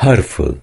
hurtful